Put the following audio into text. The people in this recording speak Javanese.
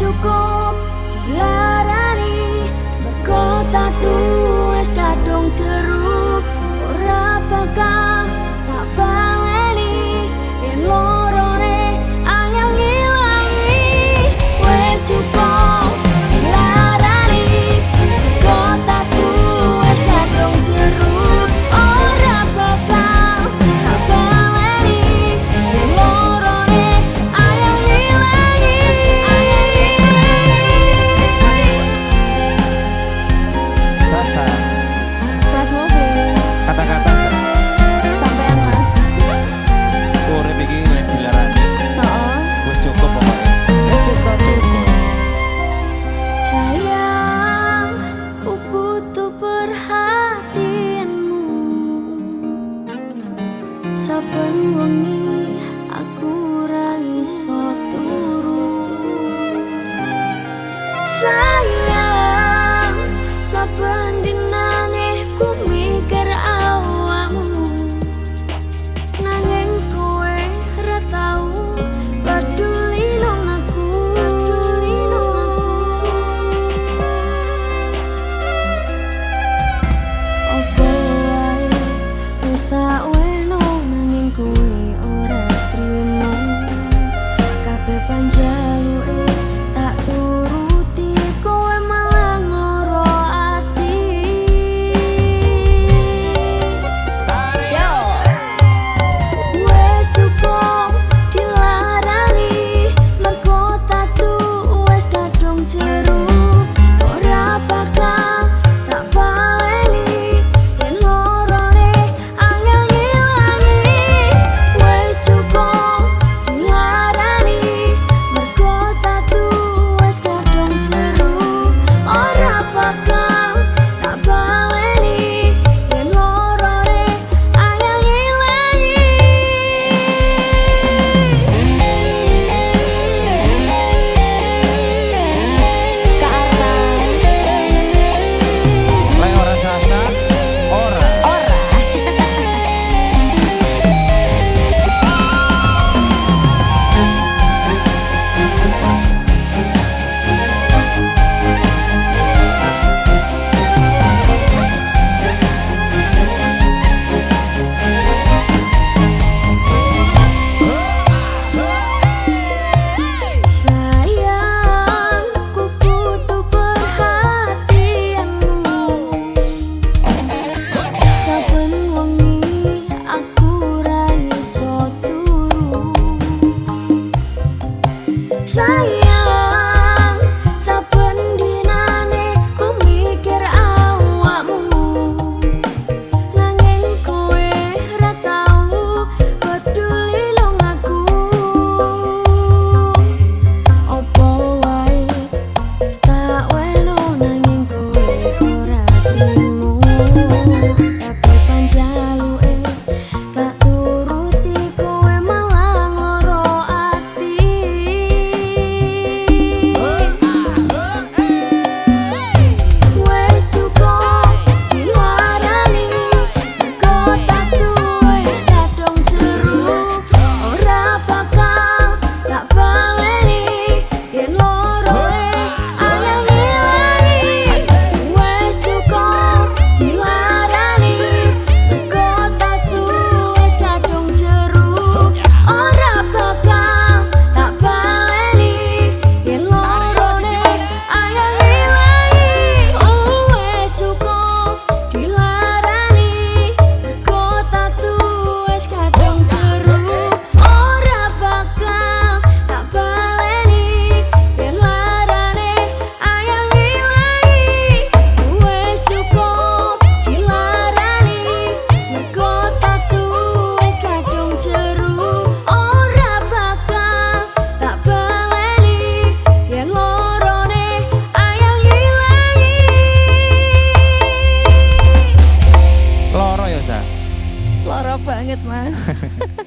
cukup dilarani Berkota tues kadung jeru. Sayang, sabandi banget mas.